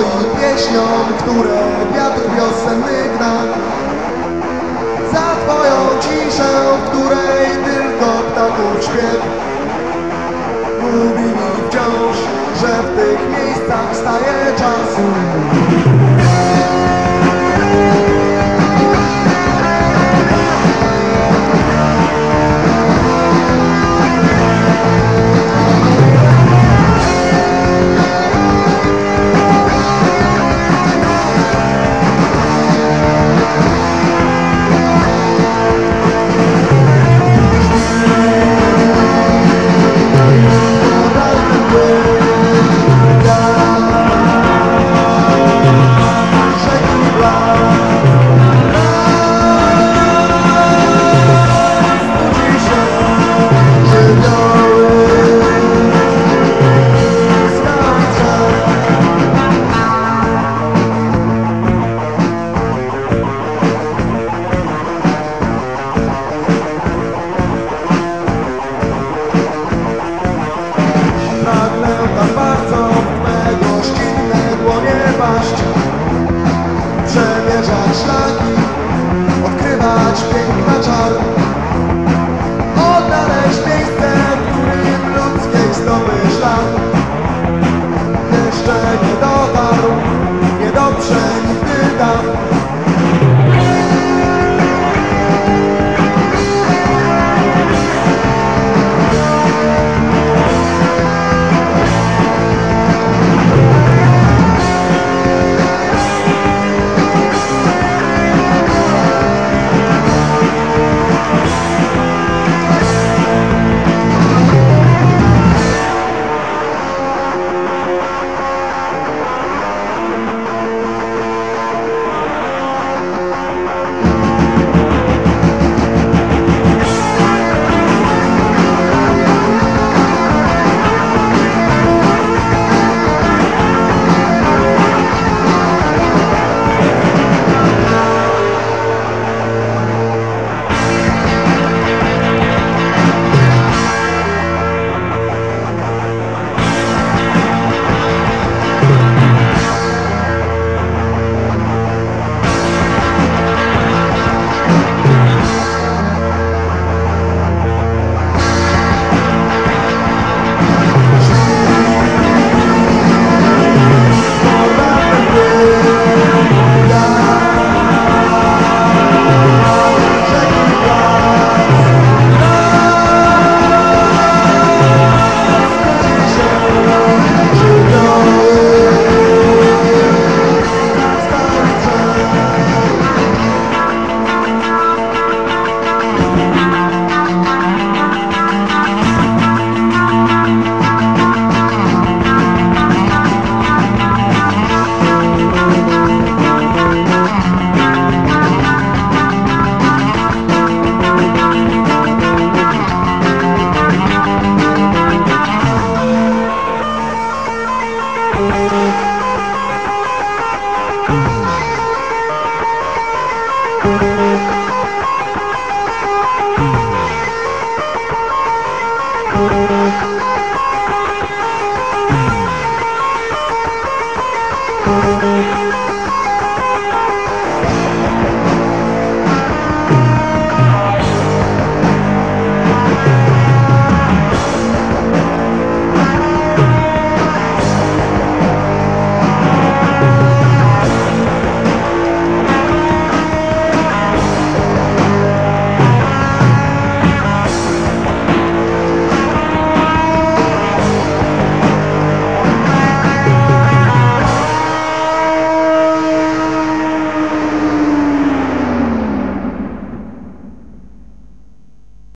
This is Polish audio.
ku pieśniom, które wiatr wiosenny gna. Za Twoją ciszę, w której tylko ptaków śpiew. Mówi mi wciąż, że w tych miejscach staje czas.